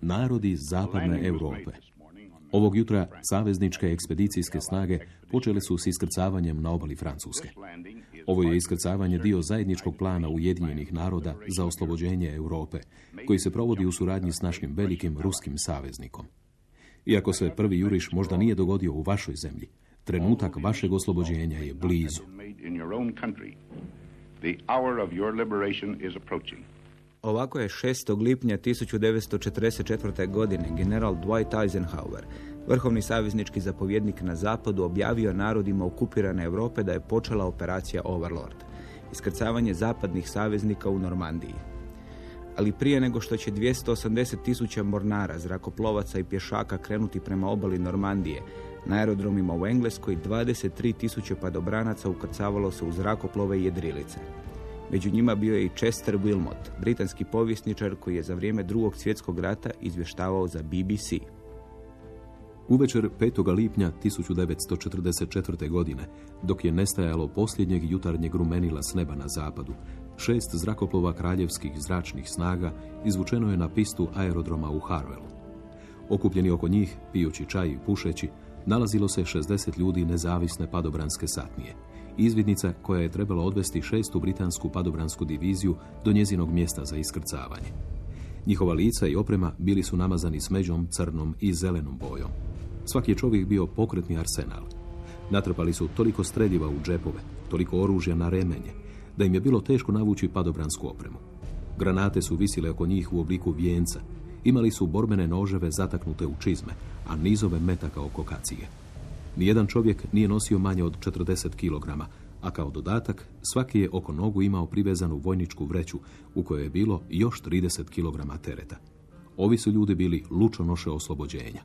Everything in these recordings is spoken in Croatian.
Narodi zapadne Europe. Ovog jutra savezničke ekspedicijske snage počele su s iskrcavanjem na obali Francuske. Ovo je iskrcavanje dio zajedničkog plana Ujedinjenih naroda za oslobođenje Europe, koji se provodi u suradnji s našim velikim ruskim saveznikom. Iako se prvi juriš možda nije dogodio u vašoj zemlji, trenutak vašeg oslobođenja je blizu. Ovako je 6. lipnja 1944. godine general Dwight Eisenhower, vrhovni saveznički zapovjednik na zapadu, objavio narodima okupirane Europe da je počela operacija Overlord, iskrcavanje zapadnih saveznika u Normandiji. Ali prije nego što će 280 tisuća mornara, zrakoplovaca i pješaka krenuti prema obali Normandije, na aerodromima u Engleskoj 23 tisuće padobranaca ukrcavalo se u zrakoplove i jedrilice. Među njima bio je i Chester Wilmot, britanski povjesničar koji je za vrijeme drugog svjetskog rata izvještavao za BBC. Uvečer 5. lipnja 1944. godine, dok je nestajalo posljednjeg jutarnjeg rumenila s neba na zapadu, šest zrakoplova kraljevskih zračnih snaga izvučeno je na pistu aerodroma u Harvelu. Okupljeni oko njih, pijući čaj i pušeći, nalazilo se 60 ljudi nezavisne padobranske satnije – izvidnica koja je trebala odvesti šestu britansku padobransku diviziju do njezinog mjesta za iskrcavanje. Njihova lica i oprema bili su namazani smeđom, crnom i zelenom bojom. Svaki je čovjek bio pokretni arsenal. Natrpali su toliko streljiva u džepove, toliko oružja na remenje, da im je bilo teško navući padobransku opremu. Granate su visile oko njih u obliku vijenca, imali su borbene noževe zataknute u čizme, a nizove metaka oko kacije. Nijedan čovjek nije nosio manje od 40 kg, a kao dodatak svaki je oko nogu imao privezanu vojničku vreću u kojoj je bilo još 30 kg tereta. Ovi su ljudi bili lučonoše oslobođenja.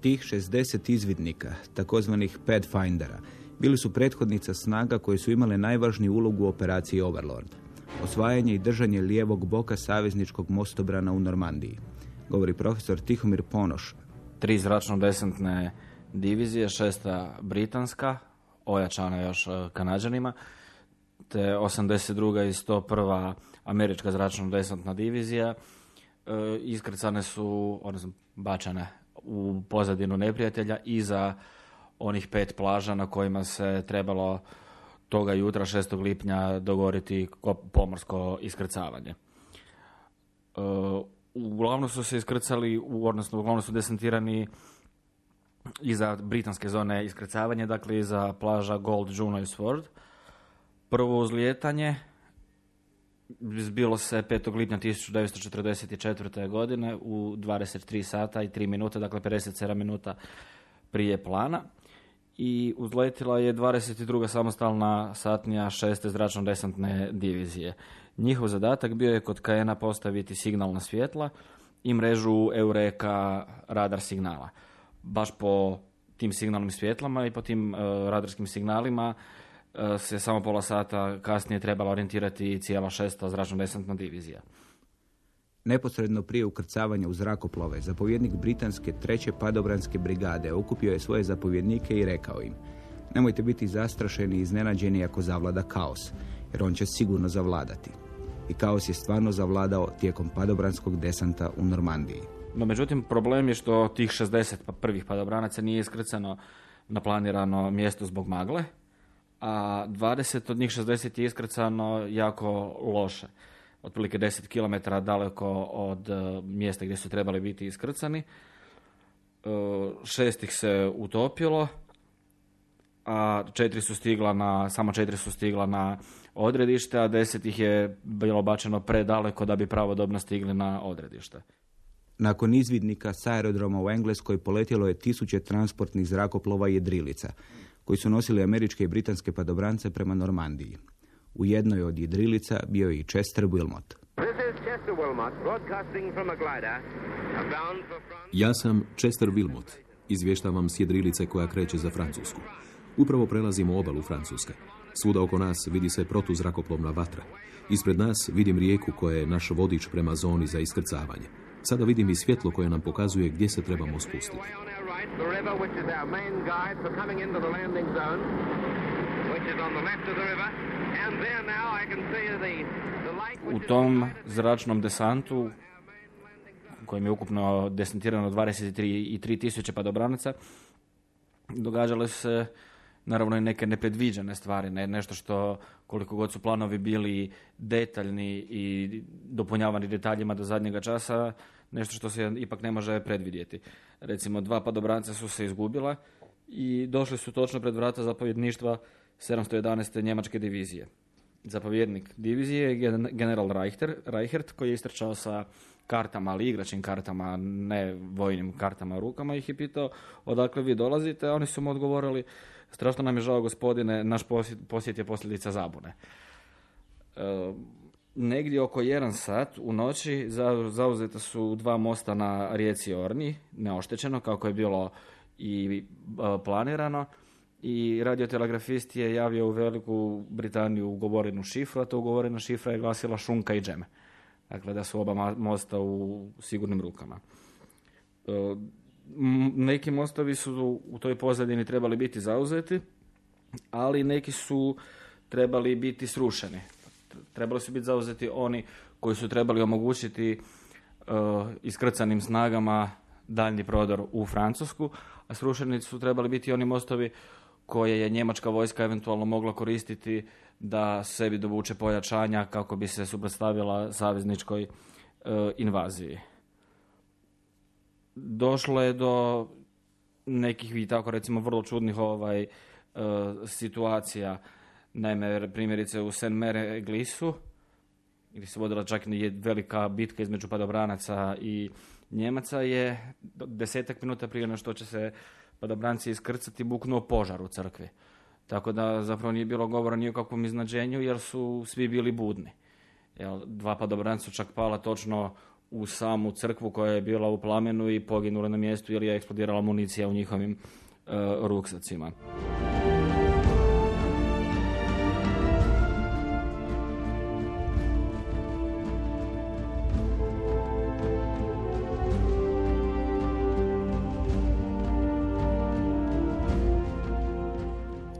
Tih 60 izvidnika, takozvanih Pathfindera, bili su prethodnica snaga koje su imale najvažniju ulogu u operaciji Overlord. Osvajanje i držanje lijevog boka savezničkog mostobrana u Normandiji. Govori profesor Tihomir Ponoš. Tri zračno-desantne divizije, šesta britanska, ojačana još e, kanadžanima, te 82. i 101. američka zračno desantna divizija e, iskrcane su, odnosno bačane u pozadinu neprijatelja i za onih pet plaža na kojima se trebalo toga jutra 6. lipnja dogoriti pomorsko iskrcavanje. E, uglavnom su se iskrcali, odnosno uglavnom su desantirani i za britanske zone iskrcavanja, dakle i za plaža Gold, Juno i Sword. Prvo uzlijetanje zbilo se 5. lipnja 1944. godine u 23 sata i 3 minuta, dakle 57 minuta prije plana. I uzletila je 22. samostalna satnija 6. zračno-desantne divizije. Njihov zadatak bio je kod Kajena postaviti signalna svjetla i mrežu Eureka radar signala baš po tim signalnim svjetlama i po tim uh, radarskim signalima uh, se samo pola sata kasnije trebala orijentirati cijela šesta zračno-desantna divizija. Neposredno prije ukrcavanja u zrakoplove, zapovjednik britanske treće padobranske brigade okupio je svoje zapovjednike i rekao im Nemojte biti zastrašeni i iznenađeni ako zavlada kaos, jer on će sigurno zavladati. I kaos je stvarno zavladao tijekom padobranskog desanta u Normandiji. No, međutim, problem je što tih 60 pa prvih padobranaca nije iskrcano na planirano mjesto zbog magle, a 20 od njih 60 je iskrcano jako loše. Otprilike 10 km daleko od e, mjesta gdje su trebali biti iskrcani. E, šest ih se utopilo, a četiri su stigla na, samo četiri su stigla na odredište, a deset ih je bilo bačeno predaleko da bi pravodobno stigli na odredište. Nakon izvidnika s aerodroma u Engleskoj poletjelo je tisuće transportnih zrakoplova i jedrilica, koji su nosili američke i britanske padobrance prema Normandiji. U jednoj od jedrilica bio je i Chester Wilmot. Ja sam Chester Wilmot. Izvještavam s jedrilice koja kreće za Francusku. Upravo prelazimo obalu Francuske. Svuda oko nas vidi se protuzrakoplovna vatra. Ispred nas vidim rijeku koja je naš vodič prema zoni za iskrcavanje. Sada vidim i svjetlo koje nam pokazuje gdje se trebamo spustiti. U tom zračnom desantu kojem je ukupno desantirano 23 tisuće padobranaca, događale su se naravno i neke nepredviđene stvari, ne, nešto što koliko god su planovi bili detaljni i dopunjavani detaljima do zadnjega časa, nešto što se ipak ne može predvidjeti. Recimo, dva padobranca su se izgubila i došli su točno pred vrata zapovjedništva 711. njemačke divizije. Zapovjednik divizije je general Reichter, Reichert koji je istrčao sa kartama, ali igračim kartama, ne vojnim kartama rukama, ih je pitao odakle vi dolazite, a oni su mu odgovorili strašno nam je žao gospodine, naš posjet, je posljedica zabune. E, negdje oko jedan sat u noći zauzeta su dva mosta na rijeci Orni, neoštećeno kako je bilo i e, planirano i radiotelegrafist je javio u Veliku Britaniju ugovorenu šifru, a to ugovorena šifra je glasila šunka i džeme. Dakle, da su oba mosta u sigurnim rukama. Neki mostovi su u toj pozadini trebali biti zauzeti, ali neki su trebali biti srušeni. Trebali su biti zauzeti oni koji su trebali omogućiti uh, iskrcanim snagama daljnji prodor u Francusku, a srušeni su trebali biti oni mostovi koje je njemačka vojska eventualno mogla koristiti da sebi dovuče pojačanja kako bi se suprotstavila savezničkoj uh, invaziji došlo je do nekih i tako recimo vrlo čudnih ovaj uh, situacija. Naime, primjerice u Sen Mere Glisu, gdje se vodila čak i velika bitka između padobranaca i Njemaca, je desetak minuta prije na što će se padobranci iskrcati buknuo požar u crkvi. Tako da zapravo nije bilo govora ni o kakvom iznađenju jer su svi bili budni. Jel, dva padobranca su čak pala točno u samu crkvu koja je bila u plamenu i poginula na mjestu jer je eksplodirala municija u njihovim uh, ruksacima.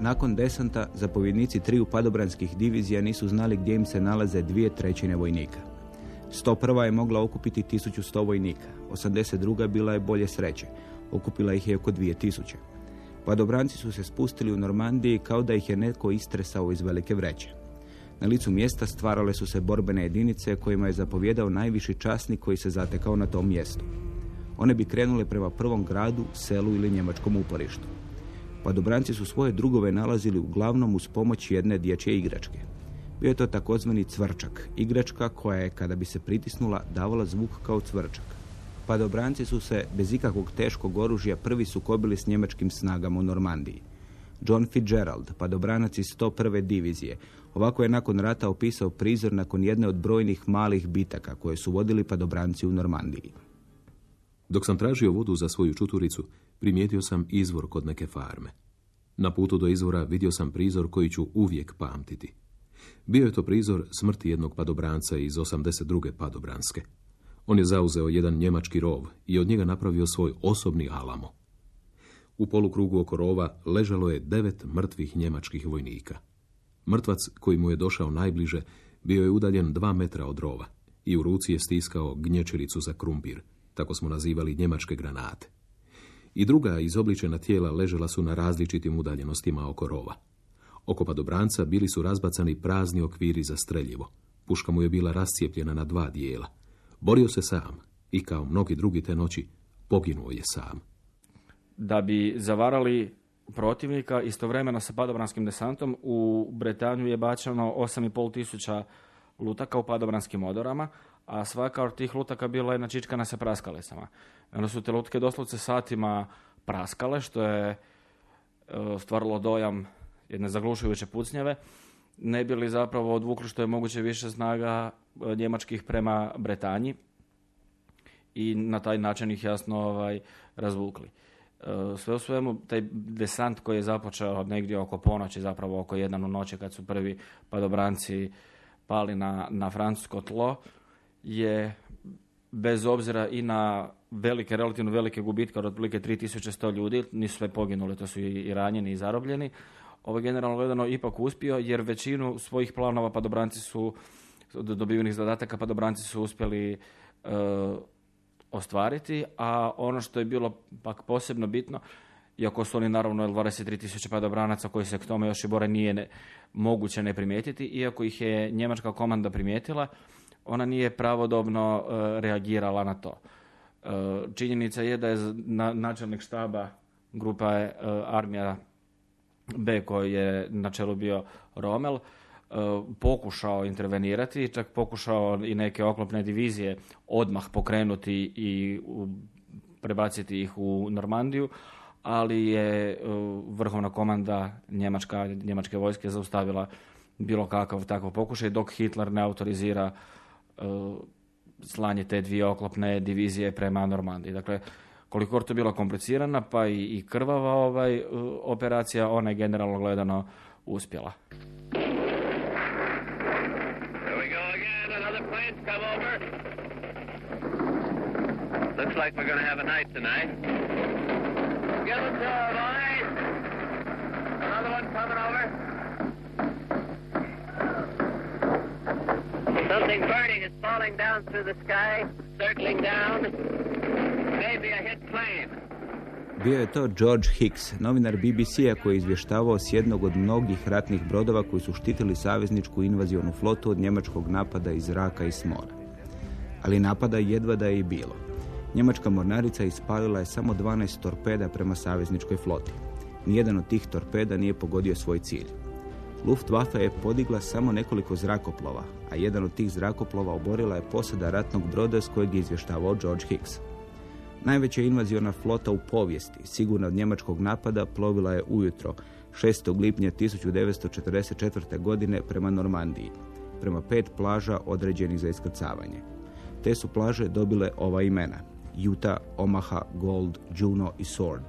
Nakon desanta, zapovjednici triju padobranskih divizija nisu znali gdje im se nalaze dvije trećine vojnika. 101. je mogla okupiti 1100 vojnika, 82. bila je bolje sreće, okupila ih je oko 2000. Padobranci su se spustili u Normandiji kao da ih je netko istresao iz velike vreće. Na licu mjesta stvarale su se borbene jedinice kojima je zapovjedao najviši časnik koji se zatekao na tom mjestu. One bi krenule prema prvom gradu, selu ili njemačkom uporištu. Padobranci su svoje drugove nalazili uglavnom uz pomoć jedne dječje igračke. Bio je to takozvani cvrčak, igračka koja je, kada bi se pritisnula, davala zvuk kao cvrčak. Padobranci su se, bez ikakvog teškog oružja, prvi sukobili s njemačkim snagama u Normandiji. John Fitzgerald, padobranac iz 101. divizije, ovako je nakon rata opisao prizor nakon jedne od brojnih malih bitaka koje su vodili padobranci u Normandiji. Dok sam tražio vodu za svoju čuturicu, primijetio sam izvor kod neke farme. Na putu do izvora vidio sam prizor koji ću uvijek pamtiti. Bio je to prizor smrti jednog padobranca iz 82. padobranske. On je zauzeo jedan njemački rov i od njega napravio svoj osobni alamo. U polukrugu oko rova ležalo je devet mrtvih njemačkih vojnika. Mrtvac koji mu je došao najbliže bio je udaljen dva metra od rova i u ruci je stiskao gnječilicu za krumpir, tako smo nazivali njemačke granate. i druga izobličena tijela ležela su na različitim udaljenostima oko rova. Oko padobranca bili su razbacani prazni okviri za streljivo. Puška mu je bila rascijepljena na dva dijela. Borio se sam i kao mnogi drugi te noći poginuo je sam. Da bi zavarali protivnika, istovremeno sa padobranskim desantom u Bretanju je bačeno 8,5 tisuća lutaka u padobranskim odorama, a svaka od tih lutaka bila je načičkana sa praskalicama. Onda su te lutke doslovce satima praskale, što je e, stvaralo dojam jedne zaglušujuće pucnjave, ne bi li zapravo odvukli što je moguće više snaga e, njemačkih prema Bretanji i na taj način ih jasno ovaj, razvukli. E, sve u svemu, taj desant koji je započeo negdje oko ponoći, zapravo oko jedan u noći kad su prvi padobranci pali na, na francusko tlo, je bez obzira i na velike, relativno velike gubitke od otprilike 3100 ljudi, nisu sve poginuli, to su i ranjeni i zarobljeni, ovo je generalno gledano ipak uspio, jer većinu svojih planova padobranci su, dobivenih zadataka padobranci su uspjeli e, ostvariti, a ono što je bilo pak posebno bitno, iako su oni naravno 23 tisuće padobranaca koji se k tome još i bore nije ne, moguće ne primijetiti, iako ih je njemačka komanda primijetila, ona nije pravodobno e, reagirala na to. E, činjenica je da je načelnik štaba grupa je armija B koji je na čelu bio Romel, e, pokušao intervenirati, čak pokušao i neke oklopne divizije odmah pokrenuti i prebaciti ih u Normandiju, ali je e, vrhovna komanda Njemačka, njemačke vojske zaustavila bilo kakav takav pokušaj dok Hitler ne autorizira e, slanje te dvije oklopne divizije prema Normandiji. Dakle, koliko to bila komplicirana pa i, i krvava ovaj operacija, ona je generalno gledano uspjela. Looks like we're have a night tonight. Another one coming over. Something burning is falling down through the sky, circling down. Bio je to George Hicks, novinar BBC-a koji je izvještavao s jednog od mnogih ratnih brodova koji su štitili savezničku invazijonu flotu od njemačkog napada iz zraka i smora. Ali napada jedva da je i bilo. Njemačka mornarica ispalila je samo 12 torpeda prema savezničkoj floti. Nijedan od tih torpeda nije pogodio svoj cilj. Luftwaffe je podigla samo nekoliko zrakoplova, a jedan od tih zrakoplova oborila je posada ratnog broda s kojeg je izvještavao George Hicks. Najveća invaziona flota u povijesti, sigurno od njemačkog napada, plovila je ujutro 6. lipnja 1944. godine prema Normandiji, prema pet plaža određenih za iskrcavanje. Te su plaže dobile ova imena. Utah, Omaha, Gold, Juno i Sword.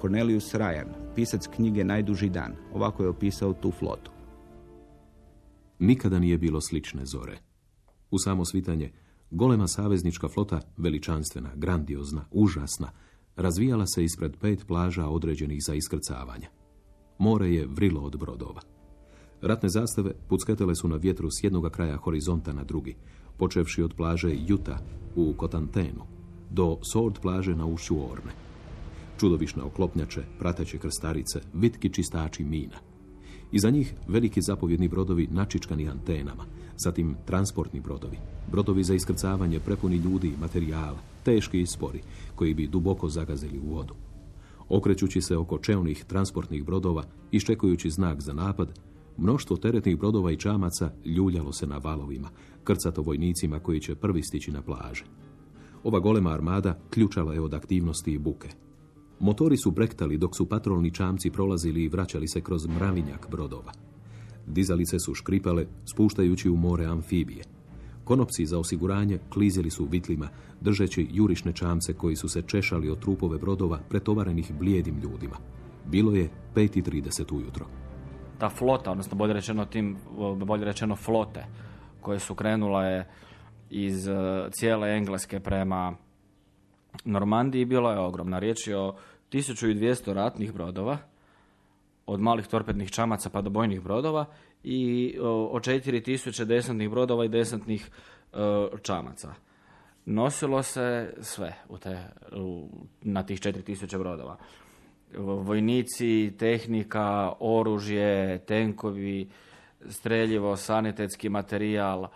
Cornelius Ryan, pisac knjige Najduži dan, ovako je opisao tu flotu. Nikada nije bilo slične zore. U samo svitanje Golema saveznička flota, veličanstvena, grandiozna, užasna, razvijala se ispred pet plaža određenih za iskrcavanje. More je vrilo od brodova. Ratne zastave pucketele su na vjetru s jednoga kraja horizonta na drugi, počevši od plaže Juta u Kotantenu do Sword plaže na ušću Orne. Čudovišne oklopnjače, prateće krstarice, vitki čistači mina. Iza njih veliki zapovjedni brodovi načičkani antenama, zatim transportni brodovi, brodovi za iskrcavanje prepuni ljudi i materijala, teški i spori, koji bi duboko zagazili u vodu. Okrećući se oko čeonih transportnih brodova, iščekujući znak za napad, mnoštvo teretnih brodova i čamaca ljuljalo se na valovima, krcato vojnicima koji će prvi stići na plaže. Ova golema armada ključala je od aktivnosti i buke. Motori su brektali dok su patrolni čamci prolazili i vraćali se kroz mravinjak brodova. Dizalice su škripale, spuštajući u more amfibije. Konopci za osiguranje klizili su vitlima, držeći jurišne čamce koji su se češali od trupove brodova pretovarenih blijedim ljudima. Bilo je 5.30 ujutro. Ta flota, odnosno bolje rečeno tim, bolje rečeno flote, koje su krenule iz e, cijele Engleske prema Normandiji, bila je ogromna. Riječ je o 1200 ratnih brodova, od malih torpednih čamaca pa do bojnih brodova i o 4000 desantnih brodova i desantnih e, čamaca. nosilo se sve u te, u, na tih 4000 brodova. Vojnici, tehnika, oružje, tenkovi, streljivo, sanitetski materijal,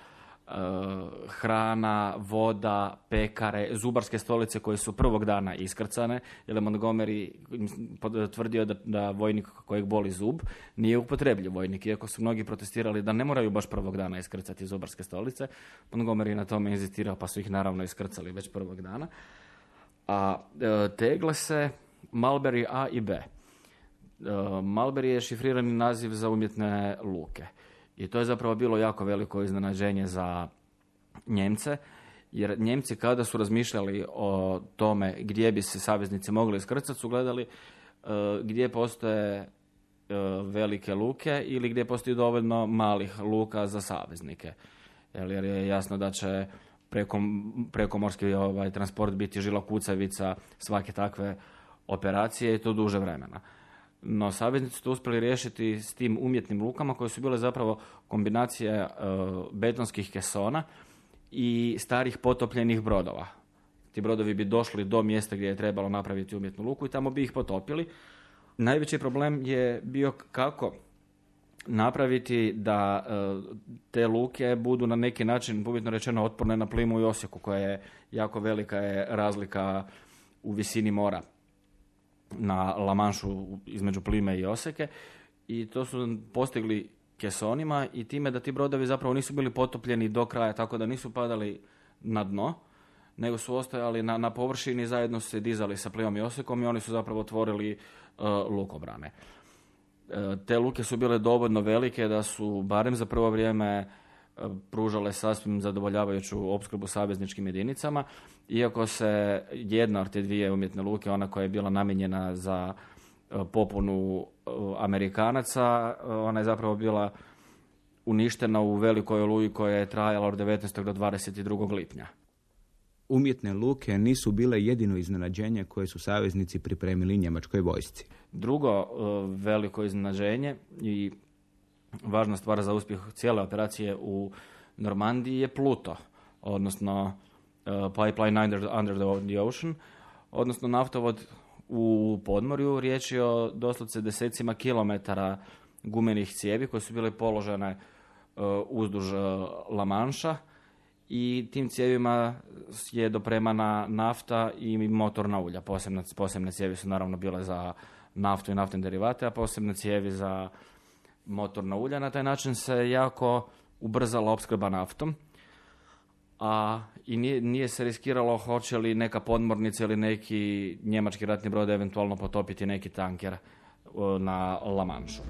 hrana, voda, pekare, zubarske stolice koje su prvog dana iskrcane, jer je Montgomery tvrdio da, da vojnik kojeg boli zub nije upotrebljiv vojnik, iako su mnogi protestirali da ne moraju baš prvog dana iskrcati zubarske stolice. Montgomery na tome inzistirao, pa su ih naravno iskrcali već prvog dana. A e, tegle se Malberi A i B. E, Malberi je šifrirani naziv za umjetne luke. I to je zapravo bilo jako veliko iznenađenje za Njemce, jer Njemci kada su razmišljali o tome gdje bi se saveznici mogli iskrcati su gledali e, gdje postoje e, velike luke ili gdje postoji dovoljno malih luka za saveznike. Jer je jasno da će preko, prekomorski ovaj, transport biti žila kucavica svake takve operacije i to duže vremena. No, saveznici su to uspjeli riješiti s tim umjetnim lukama koje su bile zapravo kombinacije e, betonskih kesona i starih potopljenih brodova. Ti brodovi bi došli do mjesta gdje je trebalo napraviti umjetnu luku i tamo bi ih potopili. Najveći problem je bio kako napraviti da e, te luke budu na neki način, uvjetno rečeno, otporne na plimu i osjeku, koja je jako velika je razlika u visini mora na Lamanšu između Plime i Oseke i to su postigli kesonima i time da ti brodovi zapravo nisu bili potopljeni do kraja, tako da nisu padali na dno, nego su ostajali na, na površini, zajedno se dizali sa Plimom i Osekom i oni su zapravo otvorili uh, lukobrane. Uh, te luke su bile dovoljno velike da su, barem za prvo vrijeme, pružale sasvim zadovoljavajuću opskrbu savezničkim jedinicama, iako se jedna od te dvije umjetne luke, ona koja je bila namijenjena za e, popunu e, Amerikanaca, e, ona je zapravo bila uništena u velikoj oluji koja je trajala od 19. do 22. lipnja. Umjetne luke nisu bile jedino iznenađenje koje su saveznici pripremili njemačkoj vojsci. Drugo veliko iznenađenje i važna stvar za uspjeh cijele operacije u Normandiji je Pluto, odnosno uh, pipeline under, under the ocean, odnosno naftovod u podmorju. Riječ je o doslovce desecima kilometara gumenih cijevi koje su bile položene uh, uzduž uh, La Manša i tim cijevima je dopremana nafta i motorna ulja. Posebne, posebne cijevi su naravno bile za naftu i naftne derivate, a posebne cijevi za motorna ulja. Na taj način se jako ubrzala opskrba naftom, a i nije, nije se riskiralo hoće li neka podmornica ili neki njemački ratni brod eventualno potopiti neki tanker na La Manšu.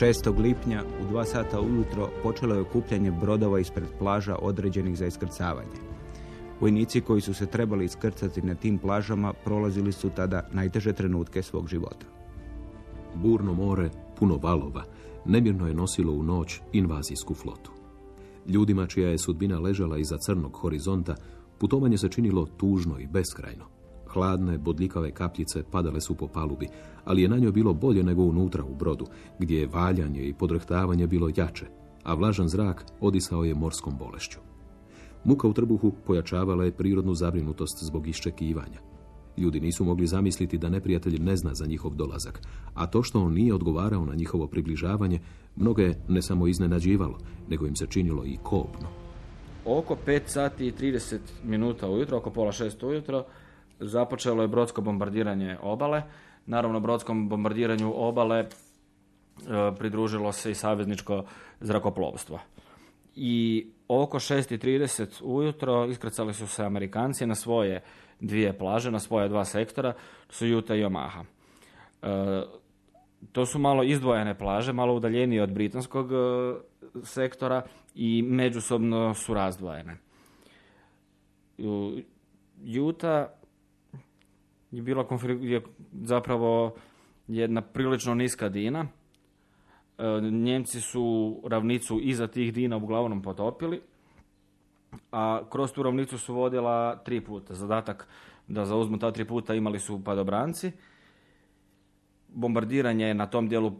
Šest lipnja u dva sata ujutro počelo je okupljanje brodova ispred plaža određenih za iskrcavanje. Vojnici koji su se trebali iskrcati na tim plažama prolazili su tada najteže trenutke svog života. Burno more, puno valova, nemirno je nosilo u noć invazijsku flotu. Ljudima čija je sudbina ležala iza crnog horizonta, putovanje se činilo tužno i beskrajno. Hladne, bodljikave kapljice padale su po palubi, ali je na njoj bilo bolje nego unutra u brodu, gdje je valjanje i podrhtavanje bilo jače, a vlažan zrak odisao je morskom bolešću. Muka u trbuhu pojačavala je prirodnu zabrinutost zbog iščekivanja. Ljudi nisu mogli zamisliti da neprijatelj ne zna za njihov dolazak, a to što on nije odgovarao na njihovo približavanje, mnoge ne samo iznenađivalo, nego im se činilo i kobno. Oko 5 sati i 30 minuta ujutro, oko pola šest ujutro, započelo je brodsko bombardiranje obale. Naravno, brodskom bombardiranju obale e, pridružilo se i savezničko zrakoplovstvo. I oko 6.30 ujutro iskrcali su se Amerikanci na svoje dvije plaže, na svoje dva sektora, su Juta i Omaha. E, to su malo izdvojene plaže, malo udaljenije od britanskog e, sektora i međusobno su razdvojene. Juta je bila je zapravo jedna prilično niska dina. E, Njemci su ravnicu iza tih dina uglavnom potopili a kroz tu rovnicu su vodila tri puta. Zadatak da zauzmu ta tri puta imali su padobranci. Bombardiranje je na tom dijelu e,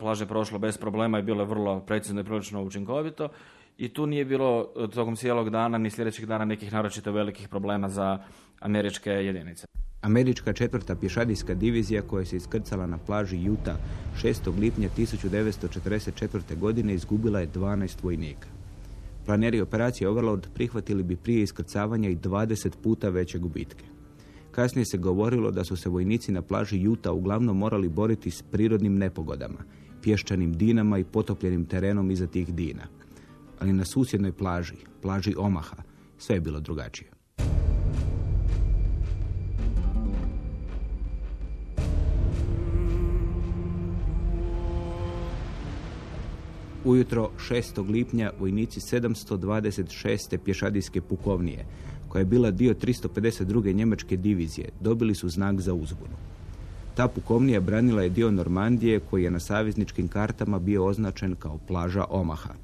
plaže prošlo bez problema i bilo je vrlo precizno i prilično učinkovito. I tu nije bilo e, tokom cijelog dana ni sljedećih dana nekih naročito velikih problema za američke jedinice. Američka četvrta pješadijska divizija koja se iskrcala na plaži Juta 6. lipnja 1944. godine izgubila je 12 vojnika. Planeri operacije Overlord prihvatili bi prije iskrcavanja i 20 puta veće gubitke. Kasnije se govorilo da su se vojnici na plaži Juta uglavnom morali boriti s prirodnim nepogodama, pješčanim dinama i potopljenim terenom iza tih dina. Ali na susjednoj plaži, plaži Omaha, sve je bilo drugačije. Ujutro 6. lipnja vojnici 726. pješadijske pukovnije, koja je bila dio 352. njemačke divizije, dobili su znak za uzbunu. Ta pukovnija branila je dio Normandije koji je na savezničkim kartama bio označen kao plaža Omaha.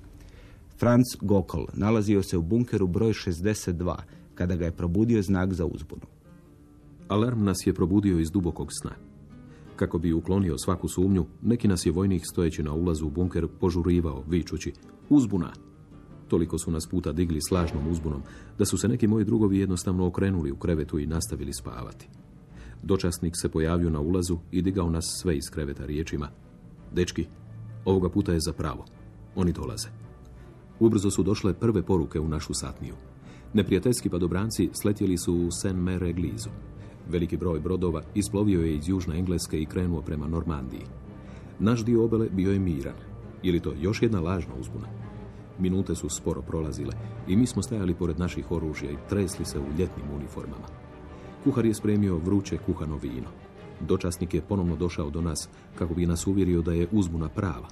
Franz Gokl nalazio se u bunkeru broj 62 kada ga je probudio znak za uzbunu. Alarm nas je probudio iz dubokog sna. Kako bi uklonio svaku sumnju, neki nas je vojnik stojeći na ulazu u bunker požurivao, vičući uzbuna. Toliko su nas puta digli slažnom uzbunom, da su se neki moji drugovi jednostavno okrenuli u krevetu i nastavili spavati. Dočasnik se pojavio na ulazu i digao nas sve iz kreveta riječima. Dečki, ovoga puta je za pravo. Oni dolaze. Ubrzo su došle prve poruke u našu satniju. Neprijateljski padobranci sletjeli su u Saint-Mer-Eglise. Veliki broj brodova isplovio je iz Južne Engleske i krenuo prema Normandiji. Naš dio obale bio je miran. Ili to još jedna lažna uzbuna? Minute su sporo prolazile i mi smo stajali pored naših oružja i tresli se u ljetnim uniformama. Kuhar je spremio vruće kuhano vino. Dočasnik je ponovno došao do nas kako bi nas uvjerio da je uzbuna prava.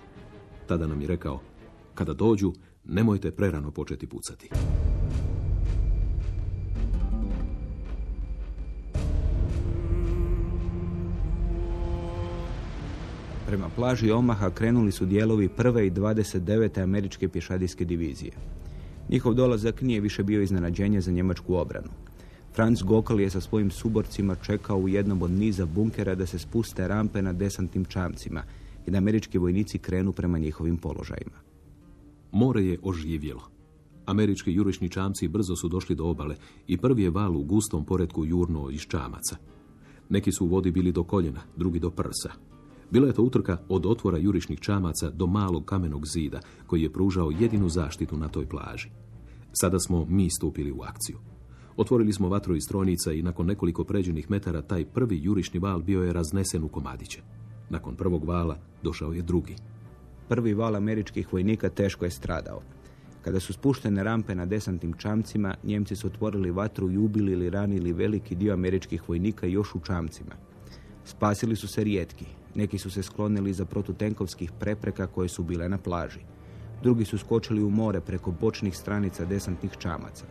Tada nam je rekao, kada dođu, nemojte prerano početi pucati. Prema plaži Omaha krenuli su dijelovi prve i 29. američke pješadijske divizije. Njihov dolazak nije više bio iznenađenje za njemačku obranu. Franz Gokal je sa svojim suborcima čekao u jednom od niza bunkera da se spuste rampe na desantnim čamcima i da američki vojnici krenu prema njihovim položajima. More je oživjelo. Američki jurišni čamci brzo su došli do obale i prvi je val u gustom poredku jurno iz čamaca. Neki su u vodi bili do koljena, drugi do prsa, bila je to utrka od otvora jurišnih čamaca do malog kamenog zida koji je pružao jedinu zaštitu na toj plaži. Sada smo mi stupili u akciju. Otvorili smo vatru iz strojnica i nakon nekoliko pređenih metara taj prvi jurišni val bio je raznesen u komadiće. Nakon prvog vala došao je drugi. Prvi val američkih vojnika teško je stradao. Kada su spuštene rampe na desantnim čamcima, Njemci su otvorili vatru i ubili ili ranili veliki dio američkih vojnika još u čamcima. Spasili su se rijetki, neki su se sklonili za protutenkovskih prepreka koje su bile na plaži. Drugi su skočili u more preko bočnih stranica desantnih čamaca.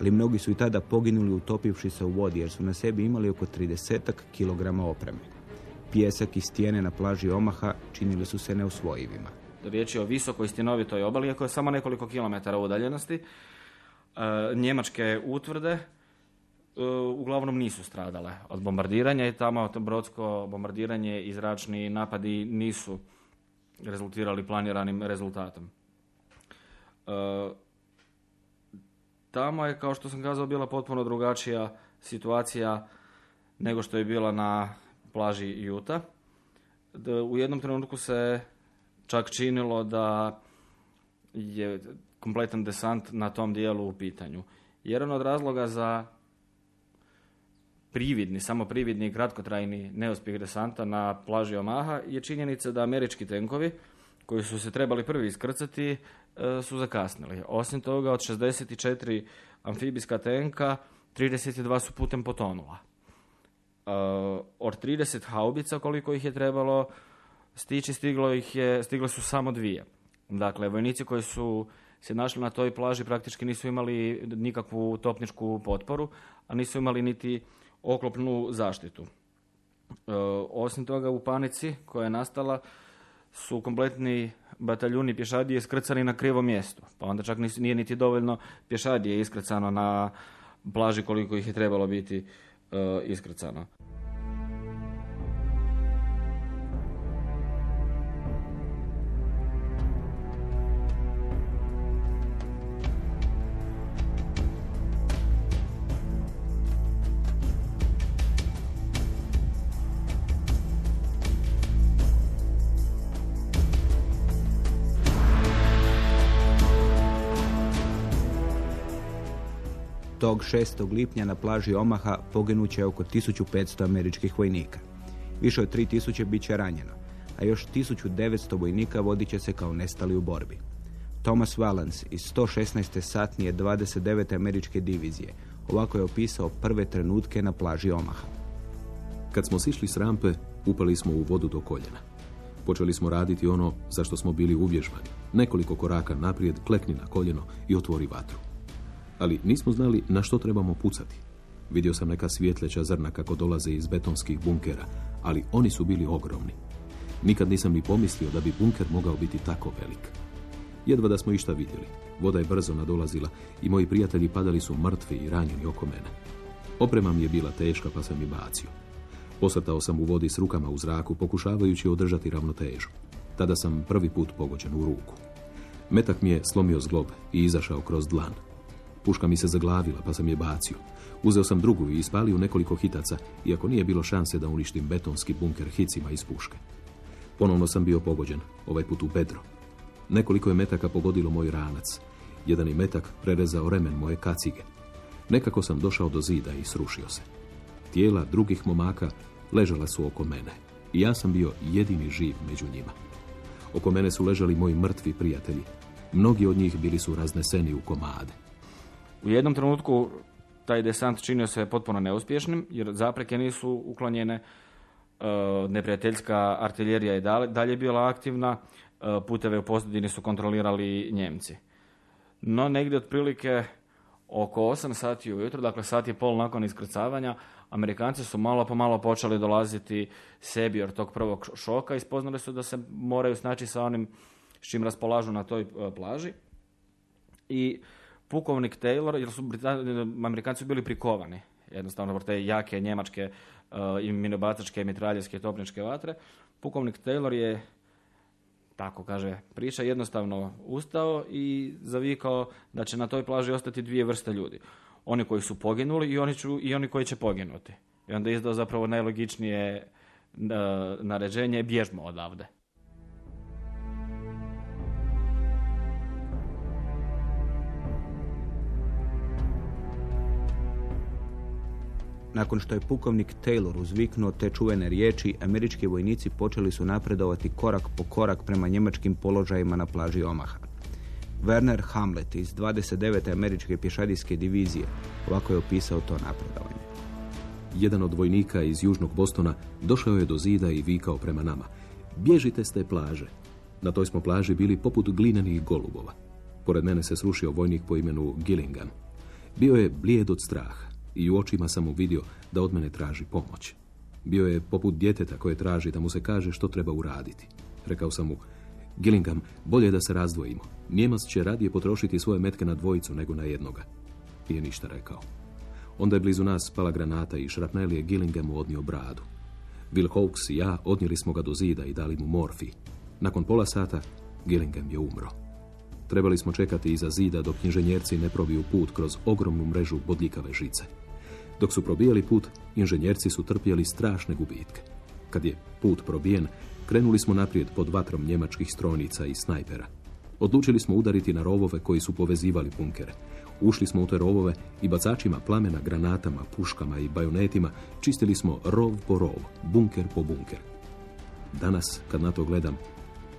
Ali mnogi su i tada poginuli utopivši se u vodi jer su na sebi imali oko 30 kilograma opreme. Pjesak i stijene na plaži Omaha činili su se neusvojivima. Riječ je o visokoj stjenovitoj obali, koja je samo nekoliko kilometara udaljenosti. E, njemačke utvrde uglavnom nisu stradale od bombardiranja i tamo to brodsko bombardiranje i zračni napadi nisu rezultirali planiranim rezultatom. E, tamo je, kao što sam kazao, bila potpuno drugačija situacija nego što je bila na plaži Juta. U jednom trenutku se čak činilo da je kompletan desant na tom dijelu u pitanju. Jedan od razloga za prividni, samo prividni i kratkotrajni neuspjeh desanta na plaži Omaha je činjenica da američki tenkovi koji su se trebali prvi iskrcati e, su zakasnili. Osim toga, od 64 amfibijska tenka, 32 su putem potonula. E, od 30 haubica koliko ih je trebalo stići, stiglo ih je, stigle su samo dvije. Dakle, vojnici koji su se našli na toj plaži praktički nisu imali nikakvu topničku potporu, a nisu imali niti oklopnu zaštitu. E, osim toga u panici koja je nastala su kompletni bataljuni pješadije iskrcani na krivom mjestu. Pa onda čak nije niti dovoljno pješadije iskrcano na plaži koliko ih je trebalo biti uh, iskrcano. 6. lipnja na plaži Omaha poginuće oko 1500 američkih vojnika. Više od 3000 bit će ranjeno, a još 1900 vojnika vodit će se kao nestali u borbi. Thomas Valance iz 116. satnije 29. američke divizije ovako je opisao prve trenutke na plaži Omaha. Kad smo sišli s rampe, upali smo u vodu do koljena. Počeli smo raditi ono za što smo bili uvježbani. Nekoliko koraka naprijed, klekni na koljeno i otvori vatru ali nismo znali na što trebamo pucati. Vidio sam neka svjetleća zrna kako dolaze iz betonskih bunkera, ali oni su bili ogromni. Nikad nisam ni pomislio da bi bunker mogao biti tako velik. Jedva da smo išta vidjeli. Voda je brzo nadolazila i moji prijatelji padali su mrtvi i ranjeni oko mene. Oprema mi je bila teška pa sam i bacio. Posrtao sam u vodi s rukama u zraku pokušavajući održati ravnotežu. Tada sam prvi put pogođen u ruku. Metak mi je slomio zglob i izašao kroz dlan. Puška mi se zaglavila, pa sam je bacio. Uzeo sam drugu i ispalio nekoliko hitaca, iako nije bilo šanse da uništim betonski bunker hicima iz puške. Ponovno sam bio pogođen, ovaj put u bedro. Nekoliko je metaka pogodilo moj ranac. Jedan je metak prerezao remen moje kacige. Nekako sam došao do zida i srušio se. Tijela drugih momaka ležala su oko mene. I ja sam bio jedini živ među njima. Oko mene su ležali moji mrtvi prijatelji. Mnogi od njih bili su razneseni u komade. U jednom trenutku taj desant činio se potpuno neuspješnim, jer zapreke nisu uklonjene, e, neprijateljska artiljerija je dalje bila aktivna, e, puteve u pozadini su kontrolirali Njemci. No, negdje otprilike oko 8 sati ujutro, dakle sat i pol nakon iskrcavanja, Amerikanci su malo po malo počeli dolaziti sebi od tog prvog šoka i spoznali su da se moraju snaći sa onim s čim raspolažu na toj e, plaži. I pukovnik Taylor, jer su Amerikanci bili prikovani jednostavno te jake njemačke uh, i minobacačke, mitraljeske, topničke vatre. Pukovnik Taylor je, tako kaže priča, jednostavno ustao i zavikao da će na toj plaži ostati dvije vrste ljudi. Oni koji su poginuli i oni, ću, i oni koji će poginuti. I onda je izdao zapravo najlogičnije uh, naređenje, bježmo odavde. Nakon što je pukovnik Taylor uzviknuo te čuvene riječi, američki vojnici počeli su napredovati korak po korak prema njemačkim položajima na plaži Omaha. Werner Hamlet iz 29. američke pješadijske divizije ovako je opisao to napredovanje. Jedan od vojnika iz južnog Bostona došao je do zida i vikao prema nama. Bježite s te plaže. Na toj smo plaži bili poput glinenih golubova. Pored mene se srušio vojnik po imenu Gillingham. Bio je blijed od straha i u očima sam mu vidio da od mene traži pomoć. Bio je poput djeteta koje traži da mu se kaže što treba uraditi. Rekao sam mu, Gillingham, bolje da se razdvojimo. Njemac će radije potrošiti svoje metke na dvojicu nego na jednoga. Nije ništa rekao. Onda je blizu nas spala granata i šrapnel je Gillinghamu odnio bradu. Will Hawks i ja odnijeli smo ga do zida i dali mu morfi. Nakon pola sata Gillingham je umro. Trebali smo čekati iza zida dok inženjerci ne probiju put kroz ogromnu mrežu bodljikave žice. Dok su probijali put, inženjerci su trpjeli strašne gubitke. Kad je put probijen, krenuli smo naprijed pod vatrom njemačkih stronica i snajpera. Odlučili smo udariti na rovove koji su povezivali bunkere. Ušli smo u te rovove i bacačima plamena, granatama, puškama i bajonetima čistili smo rov po rov, bunker po bunker. Danas, kad na to gledam,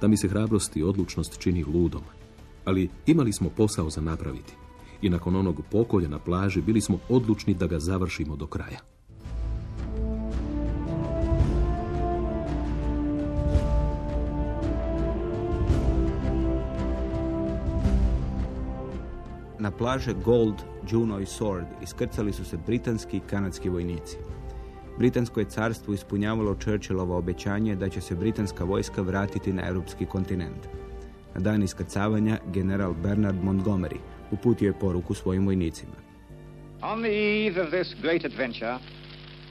da mi se hrabrost i odlučnost čini ludom. Ali imali smo posao za napraviti i nakon onog pokolja na plaži bili smo odlučni da ga završimo do kraja. Na plaže Gold, Juno i Sword iskrcali su se britanski i kanadski vojnici. Britansko je carstvo ispunjavalo Churchillova obećanje da će se britanska vojska vratiti na europski kontinent. Na dan iskrcavanja general Bernard Montgomery uputio je poruku svojim vojnicima. On the eve of this great adventure,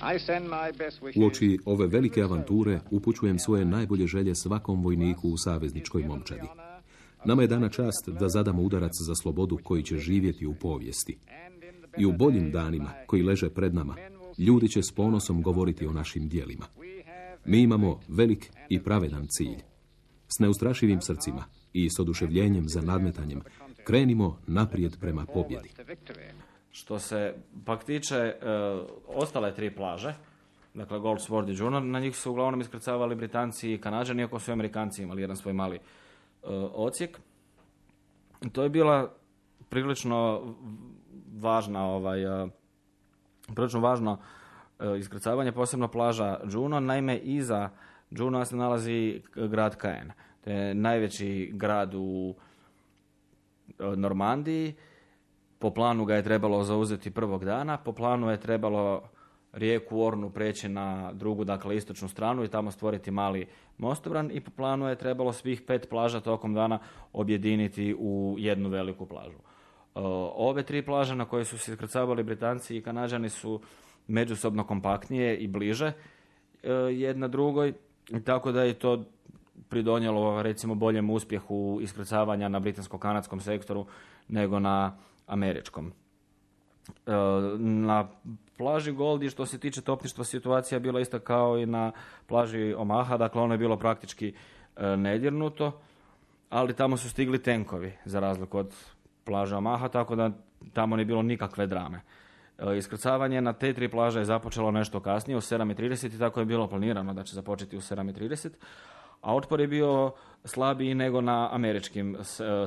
I send my best wishes U oči ove velike avanture upućujem svoje najbolje želje svakom vojniku u savezničkoj momčadi. Nama je dana čast da zadamo udarac za slobodu koji će živjeti u povijesti. I u boljim danima koji leže pred nama, ljudi će s ponosom govoriti o našim dijelima. Mi imamo velik i pravedan cilj. S neustrašivim srcima i s oduševljenjem za nadmetanjem krenimo naprijed prema pobjedi. Što se pak tiče e, ostale tri plaže, dakle Gold Sword i Juno, na njih su uglavnom iskrcavali Britanci i Kanađani, iako su Amerikanci imali jedan svoj mali e, ocijek. To je bila prilično važna ovaj, e, prilično važno e, iskrcavanje, posebno plaža Juno. Naime, iza Juno se nalazi grad Caen. To je najveći grad u e, Normandiji. Po planu ga je trebalo zauzeti prvog dana. Po planu je trebalo rijeku Ornu preći na drugu, dakle istočnu stranu i tamo stvoriti mali mostobran i po planu je trebalo svih pet plaža tokom dana objediniti u jednu veliku plažu. E, Ove tri plaže na koje su se iskrcavali Britanci i Kanađani su međusobno kompaktnije i bliže e, jedna drugoj, tako da je to pridonijelo recimo boljem uspjehu iskrcavanja na britansko-kanadskom sektoru nego na američkom. E, Na plaži Goldi što se tiče topništva situacija bila ista kao i na plaži Omaha, dakle ono je bilo praktički e, nedirnuto, ali tamo su stigli tenkovi za razliku od plaže Omaha, tako da tamo nije bilo nikakve drame. E, Iskrcavanje na te tri plaže je započelo nešto kasnije, u 7.30 i tako je bilo planirano da će započeti u 7.30, a otpor je bio slabiji nego na američkim e,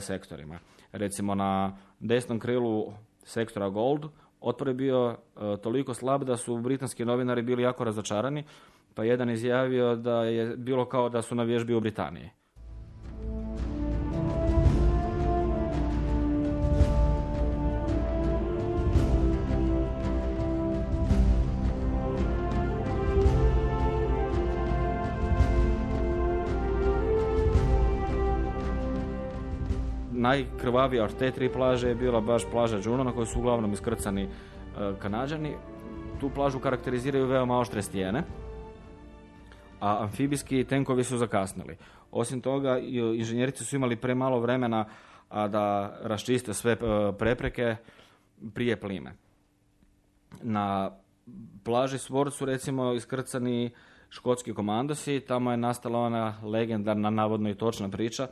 sektorima. Recimo na desnom krilu sektora Gold otpor je bio e, toliko slab da su britanski novinari bili jako razočarani, pa jedan izjavio da je bilo kao da su na vježbi u Britaniji. Najkrvavija od te tri plaže je bila baš plaža Juno na kojoj su uglavnom iskrcani e, Kanađani. Tu plažu karakteriziraju veoma oštre stijene, a amfibijski tenkovi su zakasnili. Osim toga, i- inženjerici su imali premalo vremena da raščiste sve e, prepreke prije plime. Na plaži Sword su recimo iskrcani škotski komandosi, tamo je nastala ona legendarna, navodno i točna priča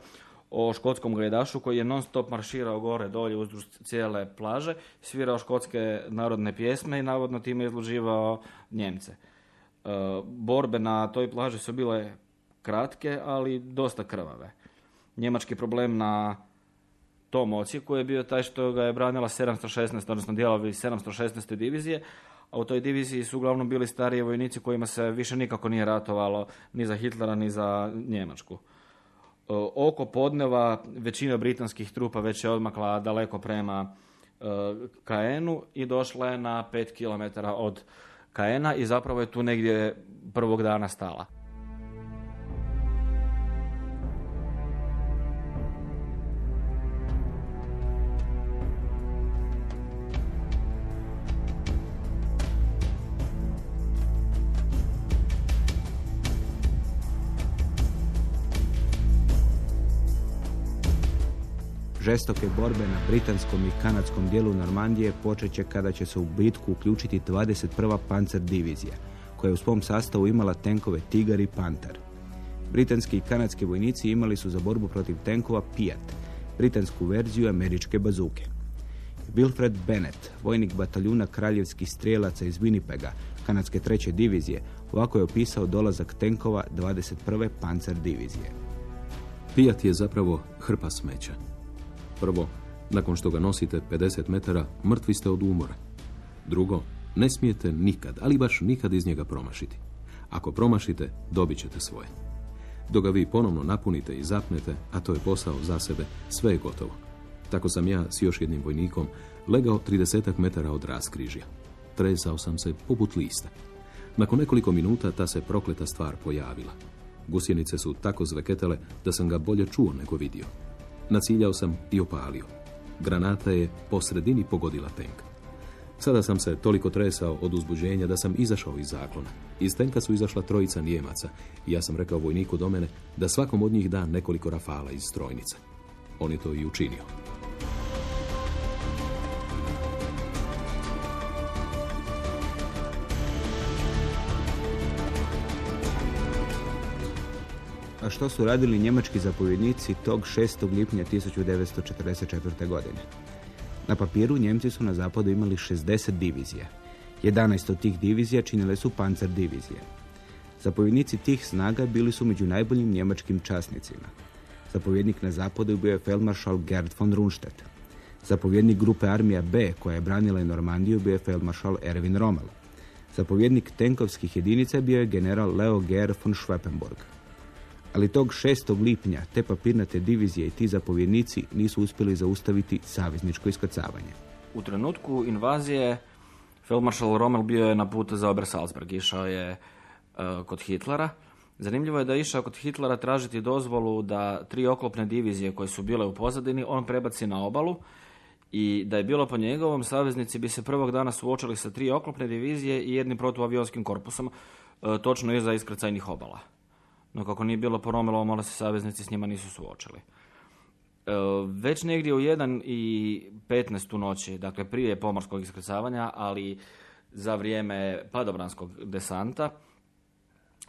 o škotskom gajdašu koji je non stop marširao gore dolje uzduž cijele plaže, svirao škotske narodne pjesme i navodno time izluživao Njemce. E, borbe na toj plaži su bile kratke, ali dosta krvave. Njemački problem na tom ocijeku je bio taj što ga je branila 716, odnosno dijelovi 716. divizije, a u toj diviziji su uglavnom bili stariji vojnici kojima se više nikako nije ratovalo ni za Hitlera ni za Njemačku. E, Oko podneva većina britanskih trupa već je odmakla daleko prema e, Kaenu i došla je na 5 km od Kaena i zapravo je tu negdje prvog dana stala. Žestoke borbe na britanskom i kanadskom dijelu Normandije počet će kada će se u bitku uključiti 21. pancer divizija, koja je u svom sastavu imala tenkove Tigar i Panter. Britanski i kanadski vojnici imali su za borbu protiv tenkova Piat, britansku verziju američke bazuke. Wilfred Bennett, vojnik bataljuna kraljevskih strijelaca iz Winnipega, kanadske treće divizije, ovako je opisao dolazak tenkova 21. pancer divizije. Pijat je zapravo hrpa smeća. Prvo, nakon što ga nosite 50 metara, mrtvi ste od umora. Drugo, ne smijete nikad, ali baš nikad iz njega promašiti. Ako promašite, dobit ćete svoje. Dok ga vi ponovno napunite i zapnete, a to je posao za sebe, sve je gotovo. Tako sam ja s još jednim vojnikom legao 30 metara od raskrižja. Tresao sam se poput lista. Nakon nekoliko minuta ta se prokleta stvar pojavila. Gusjenice su tako zveketale da sam ga bolje čuo nego vidio. Naciljao sam i opalio. Granata je po sredini pogodila tenk. Sada sam se toliko tresao od uzbuđenja da sam izašao iz zaklona. Iz tenka su izašla trojica Nijemaca i ja sam rekao vojniku do mene da svakom od njih da nekoliko rafala iz strojnice. On je to i učinio. Što su radili njemački zapovjednici tog 6. lipnja 1944. godine? Na papiru Njemci su na zapadu imali 60 divizija. 11 od tih divizija činile su pancer divizije. Zapovjednici tih snaga bili su među najboljim njemačkim časnicima. Zapovjednik na zapadu bio je feldmaršal Gerd von Rundstedt. Zapovjednik grupe armija B koja je branila Normandiju bio je feldmaršal Erwin Rommel. Zapovjednik tenkovskih jedinica bio je general Leo Ger von Schweppenburg. Ali tog 6. lipnja te papirnate divizije i ti zapovjednici nisu uspjeli zaustaviti savezničko iskrcavanje. U trenutku invazije Feldmaršal Rommel bio je na putu za Obersalzberg. Išao je e, kod Hitlera. Zanimljivo je da je išao kod Hitlera tražiti dozvolu da tri oklopne divizije koje su bile u pozadini on prebaci na obalu i da je bilo po njegovom saveznici bi se prvog dana suočili sa tri oklopne divizije i jednim protuavionskim korpusom e, točno iza iskrcajnih obala. No kako nije bilo po Romelovom, onda se saveznici s njima nisu suočili. E, već negdje u 1 i 15 u noći, dakle prije pomorskog iskrcavanja, ali za vrijeme padobranskog desanta,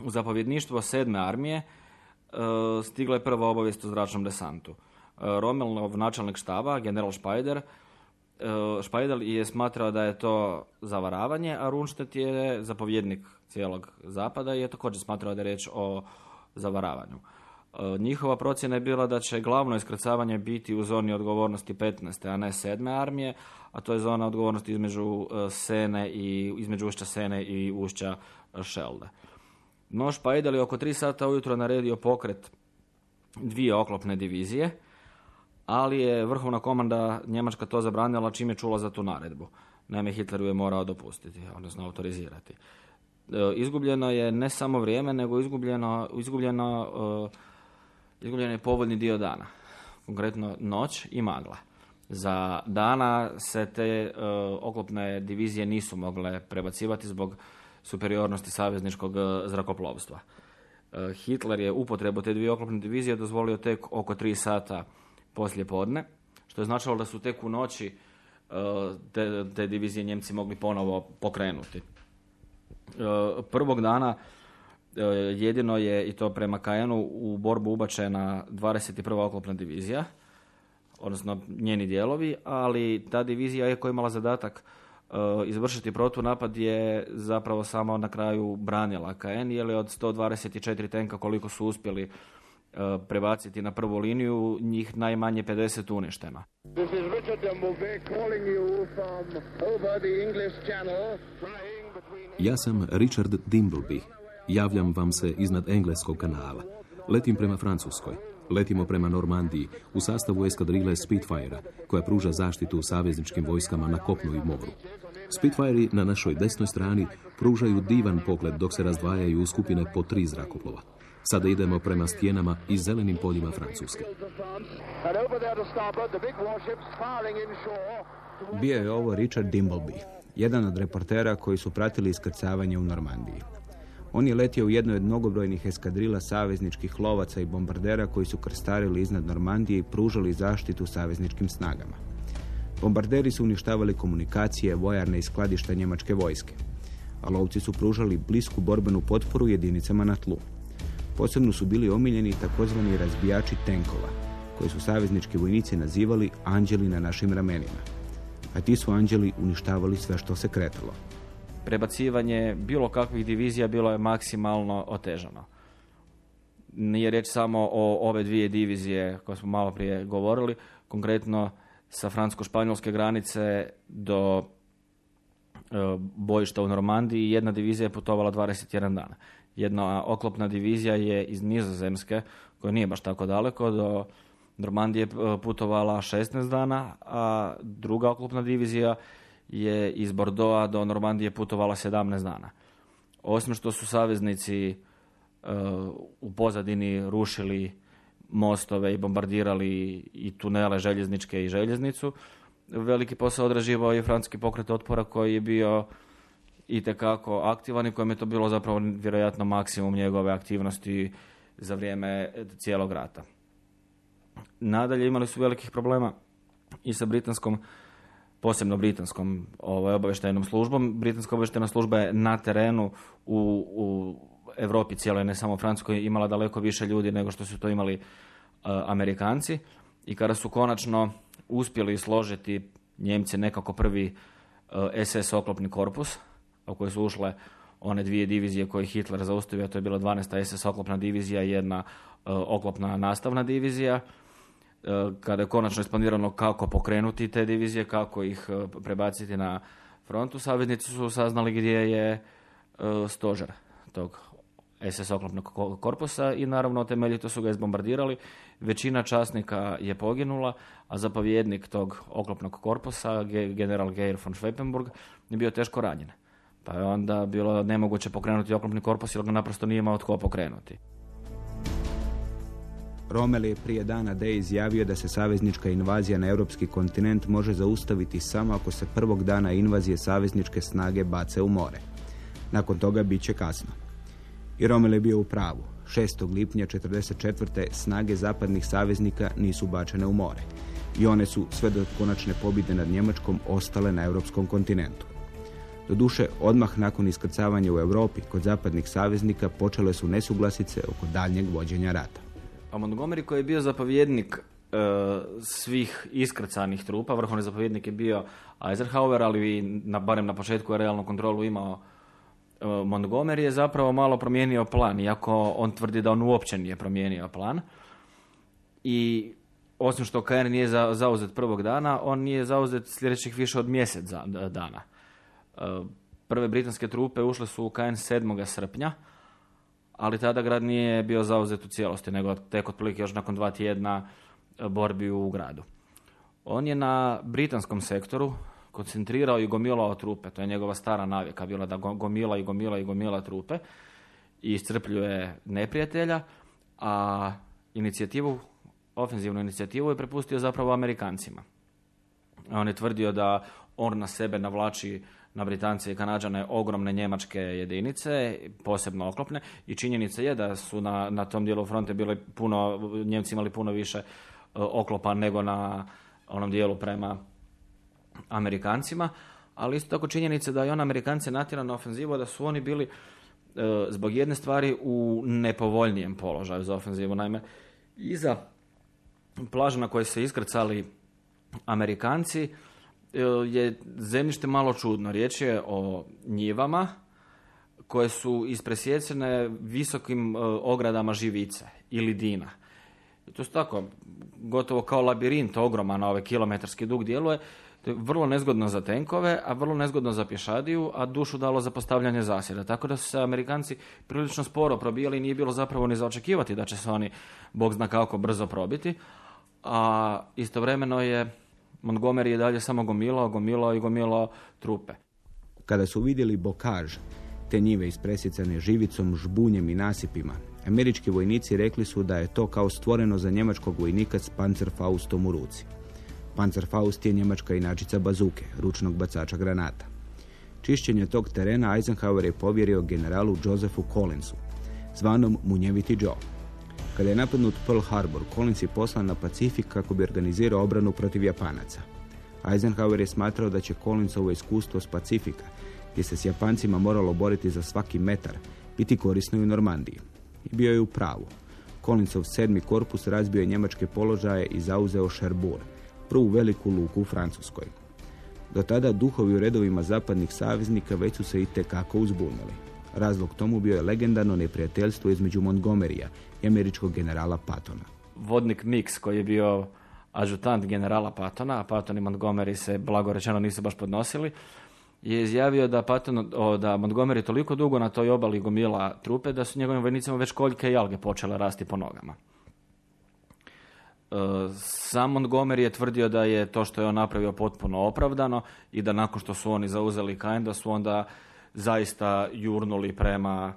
u zapovjedništvo sedme armije e, stigla je prva obavijest o zračnom desantu. E, Romelov načelnik štaba, general Špajder, Špajdel je smatrao da je to zavaravanje, a Runštet je zapovjednik cijelog zapada i je također smatrao da je riječ o zavaravanju. E, njihova procjena je bila da će glavno iskrcavanje biti u zoni odgovornosti 15. a ne 7. armije, a to je zona odgovornosti između e, Sene i između ušća Sene i ušća Šelde. Noš pa je oko 3 sata ujutro naredio pokret dvije oklopne divizije, ali je vrhovna komanda Njemačka to zabranila čim je čula za tu naredbu. Naime, Hitler ju je morao dopustiti, odnosno autorizirati. E, izgubljeno je ne samo vrijeme, nego izgubljeno, izgubljeno, e, izgubljeno je povoljni dio dana. Konkretno noć i magla. Za dana se te e, oklopne divizije nisu mogle prebacivati zbog superiornosti savezničkog zrakoplovstva. Hitler je upotrebu te dvije oklopne divizije dozvolio tek oko tri sata poslije podne, što je značilo da su tek u noći te, te divizije Njemci mogli ponovo pokrenuti. E, prvog dana e, jedino je, i to prema Kajanu, u borbu ubačena 21. oklopna divizija, odnosno njeni dijelovi, ali ta divizija je koja imala zadatak e, izvršiti protunapad je zapravo samo na kraju branila KN, jer je od 124 tenka koliko su uspjeli prebaciti na prvu liniju, njih najmanje 50 uništeno. This is Richard calling you from over the English ja sam Richard Dimbleby. Javljam vam se iznad Engleskog kanala. Letim prema Francuskoj. Letimo prema Normandiji u sastavu eskadrile Spitfire, koja pruža zaštitu savezničkim vojskama na kopnu i moru. Spitfire na našoj desnoj strani pružaju divan pogled dok se razdvajaju u skupine po tri zrakoplova. Sada idemo prema stijenama i zelenim poljima Francuske. Bio je ovo Richard Dimbleby, jedan od reportera koji su pratili iskrcavanje u Normandiji. On je letio u jednoj od mnogobrojnih eskadrila savezničkih lovaca i bombardera koji su krstarili iznad Normandije i pružali zaštitu savezničkim snagama. Bombarderi su uništavali komunikacije, vojarne i skladišta njemačke vojske, a lovci su pružali blisku borbenu potporu jedinicama na tlu. Posebno su bili omiljeni takozvani razbijači tenkova, koji su saveznički vojnici nazivali anđeli na našim ramenima a ti su anđeli uništavali sve što se kretalo. Prebacivanje bilo kakvih divizija bilo je maksimalno otežano. Nije reč samo o ove dvije divizije koje smo malo prije govorili, konkretno sa francusko-španjolske granice do e, bojišta u Normandiji jedna divizija je putovala 21 dana. Jedna oklopna divizija je iz Nizozemske, koja nije baš tako daleko, do Normandije je putovala 16 dana, a druga oklopna divizija je iz Bordeaux do Normandije putovala 17 dana. Osim što su saveznici e, u pozadini rušili mostove i bombardirali i tunele željezničke i željeznicu. Veliki posao odraživao je francuski pokret otpora koji je bio itekako aktivan i kojem je to bilo zapravo vjerojatno maksimum njegove aktivnosti za vrijeme cijelog rata. Nadalje imali su velikih problema i sa britanskom posebno britanskom ovaj, obavještajnom službom. Britanska obavještajna služba je na terenu u, u Europi cijeloj, ne samo Francuskoj, imala daleko više ljudi nego što su to imali uh, Amerikanci. I kada su konačno uspjeli složiti Njemci nekako prvi uh, SS oklopni korpus, u koji su ušle one dvije divizije koje Hitler zaustavio, to je bila 12. SS oklopna divizija i jedna uh, oklopna nastavna divizija. E, kada je konačno isplanirano kako pokrenuti te divizije, kako ih e, prebaciti na frontu, saveznici su saznali gdje je e, stožer tog SS oklopnog korpusa i naravno temeljito su ga izbombardirali. Većina časnika je poginula, a zapovjednik tog oklopnog korpusa, general Geir von Schweppenburg, je bio teško ranjen. Pa je onda bilo nemoguće pokrenuti oklopni korpus jer ga naprosto nije imao tko pokrenuti. Rommel je prije dana D izjavio da se saveznička invazija na europski kontinent može zaustaviti samo ako se prvog dana invazije savezničke snage bace u more. Nakon toga bit će kasno. I Rommel je bio u pravu. 6. lipnja 1944. snage zapadnih saveznika nisu bačene u more. I one su sve do konačne pobjede nad Njemačkom ostale na europskom kontinentu. Doduše, odmah nakon iskrcavanja u Europi kod zapadnih saveznika počele su nesuglasice oko daljnjeg vođenja rata. A Montgomery koji je bio zapovjednik e, svih iskrcanih trupa, vrhovni zapovjednik je bio Eisenhower, ali na, barem na početku je realnu kontrolu imao e, Montgomery je zapravo malo promijenio plan, iako on tvrdi da on uopće nije promijenio plan. I osim što KN nije zauzet prvog dana, on nije zauzet sljedećih više od mjesec dana. E, prve britanske trupe ušle su u KN 7. srpnja, ali tada grad nije bio zauzet u cijelosti, nego tek otprilike još nakon dva tjedna e, borbi u gradu. On je na britanskom sektoru koncentrirao i gomilao trupe, to je njegova stara navika bila da gomila i gomila i gomila trupe i iscrpljuje neprijatelja, a inicijativu, ofenzivnu inicijativu je prepustio zapravo Amerikancima. On je tvrdio da on na sebe navlači na Britance i Kanađane ogromne njemačke jedinice, posebno oklopne i činjenica je da su na, na tom dijelu fronte bili puno, Njemci imali puno više e, oklopa nego na onom dijelu prema Amerikancima, ali isto tako činjenica da je on Amerikance natjeran na ofenzivu, da su oni bili e, zbog jedne stvari u nepovoljnijem položaju za ofenzivu. Naime, iza plaža na koje se iskrcali Amerikanci, je zemljište malo čudno. Riječ je o njivama koje su ispresjecene visokim e, ogradama živice ili dina. I to su tako, gotovo kao labirint ogroman ove kilometarski dug djeluje. To je vrlo nezgodno za tenkove, a vrlo nezgodno za pješadiju, a dušu dalo za postavljanje zasjeda. Tako da su se Amerikanci prilično sporo probijali i nije bilo zapravo ni za očekivati da će se oni, bog zna kako, brzo probiti. A istovremeno je Montgomery je dalje samo gomilao, gomilao i gomilao trupe. Kada su vidjeli bokaž, te njive ispresjecane živicom, žbunjem i nasipima, američki vojnici rekli su da je to kao stvoreno za njemačkog vojnika s Panzerfaustom u ruci. Panzerfaust je njemačka inačica bazuke, ručnog bacača granata. Čišćenje tog terena Eisenhower je povjerio generalu Josephu Collinsu, zvanom Munjeviti Joe. Kada je napadnut Pearl Harbor, Collins je poslan na Pacifik kako bi organizirao obranu protiv Japanaca. Eisenhower je smatrao da će Collinsovo iskustvo s Pacifika, gdje se s Japancima moralo boriti za svaki metar, biti korisno i u Normandiji. I bio je u pravu. Collinsov sedmi korpus razbio je njemačke položaje i zauzeo Cherbourg, prvu veliku luku u Francuskoj. Do tada duhovi u redovima zapadnih saveznika već su se i tekako uzbunili. Razlog tomu bio je legendarno neprijateljstvo između Montgomerya i američkog generala Patona. Vodnik Mix koji je bio ažutant generala Patona, a Patton i Montgomery se blago rečeno nisu baš podnosili, je izjavio da, Patton, o, da Montgomery toliko dugo na toj obali gomila trupe da su njegovim vojnicima već koljke i alge počele rasti po nogama. E, sam Montgomery je tvrdio da je to što je on napravio potpuno opravdano i da nakon što su oni zauzeli Caen da su onda zaista jurnuli prema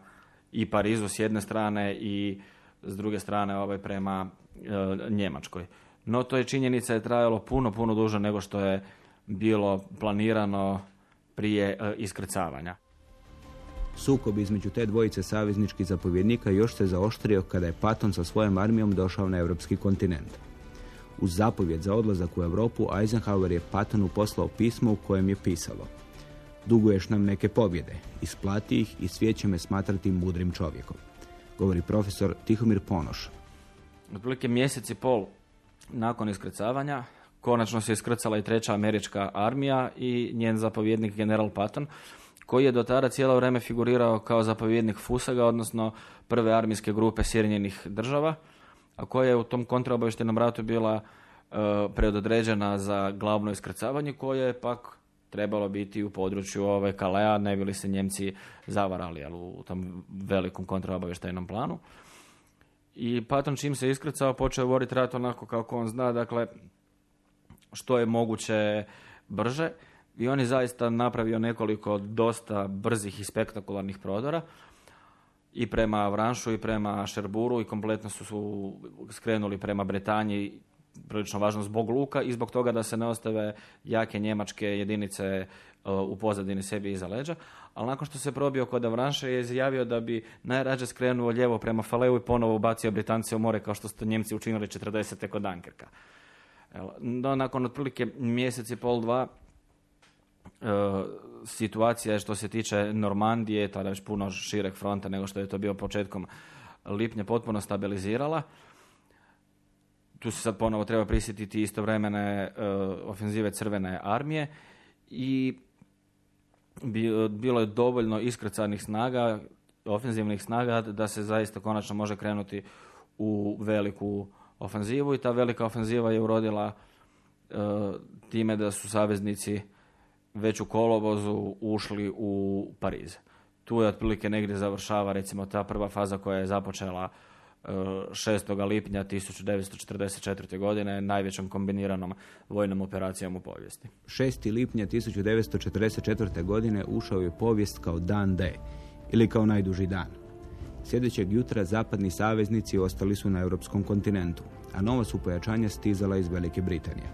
i Parizu s jedne strane i s druge strane ovaj prema e, Njemačkoj. No to je činjenica je trajalo puno, puno duže nego što je bilo planirano prije e, iskrcavanja. Sukob između te dvojice savezničkih zapovjednika još se zaoštrio kada je Patton sa svojom armijom došao na europski kontinent. Uz zapovjed za odlazak u Europu, Eisenhower je Pattonu poslao pismo u kojem je pisalo Duguješ nam neke pobjede, isplati ih i svijet će me smatrati mudrim čovjekom. Govori profesor Tihomir Ponoš. Otprilike mjesec i pol nakon iskrcavanja, konačno se iskrcala i treća američka armija i njen zapovjednik general Patton, koji je do tada cijelo vrijeme figurirao kao zapovjednik Fusaga, odnosno prve armijske grupe Sjedinjenih država, a koja je u tom kontraobavještajnom ratu bila uh, predodređena za glavno iskrcavanje, koje je pak trebalo biti u području ove Kalea, ne bili se Njemci zavarali ali u tom velikom kontraobavještajnom planu. I Patton čim se iskrcao počeo voditi rat onako kako on zna, dakle što je moguće brže i on je zaista napravio nekoliko dosta brzih i spektakularnih prodora i prema Vranšu i prema Šerburu i kompletno su, su skrenuli prema Bretanji prilično važno zbog luka i zbog toga da se ne ostave jake njemačke jedinice uh, u pozadini sebi iza leđa. Ali nakon što se probio kod Avranše je izjavio da bi najrađe skrenuo lijevo prema Faleu i ponovo ubacio Britance u more kao što su Njemci učinili 40. kod Dunkerka. No, nakon otprilike mjesec i pol, dva, uh, situacija što se tiče Normandije, tada već puno šireg fronta nego što je to bio početkom lipnja, potpuno stabilizirala tu se sad ponovo treba prisjetiti istovremene uh, ofenzive crvene armije i bilo je dovoljno iskrcanih snaga, ofenzivnih snaga da se zaista konačno može krenuti u veliku ofenzivu i ta velika ofenziva je urodila uh, time da su saveznici već u kolovozu ušli u Pariz. Tu je otprilike negdje završava recimo ta prva faza koja je započela 6. lipnja 1944. godine najvećom kombiniranom vojnom operacijom u povijesti. 6. lipnja 1944. godine ušao je povijest kao dan D ili kao najduži dan. Sljedećeg jutra zapadni saveznici ostali su na europskom kontinentu, a nova su pojačanja stizala iz Velike Britanije.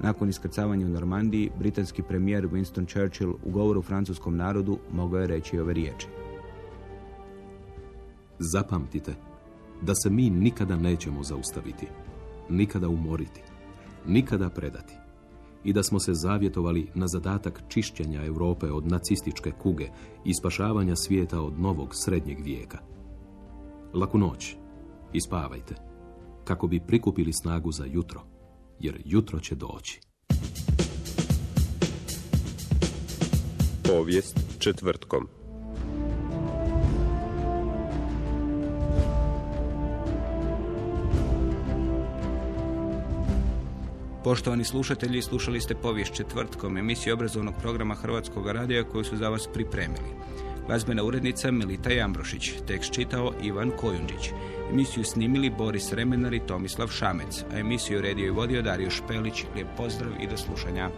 Nakon iskrcavanja u Normandiji, britanski premijer Winston Churchill u govoru francuskom narodu mogao je reći ove riječi. Zapamtite, da se mi nikada nećemo zaustaviti, nikada umoriti, nikada predati i da smo se zavjetovali na zadatak čišćenja Europe od nacističke kuge i spašavanja svijeta od novog srednjeg vijeka. Laku noć i kako bi prikupili snagu za jutro, jer jutro će doći. Povijest četvrtkom. Poštovani slušatelji, slušali ste povijest četvrtkom emisiju obrazovnog programa Hrvatskog radija koju su za vas pripremili. Glazbena urednica Milita Jambrošić, tekst čitao Ivan Kojundžić. Emisiju snimili Boris Remenar i Tomislav Šamec, a emisiju redio i vodio Dario Špelić. Lijep pozdrav i do slušanja.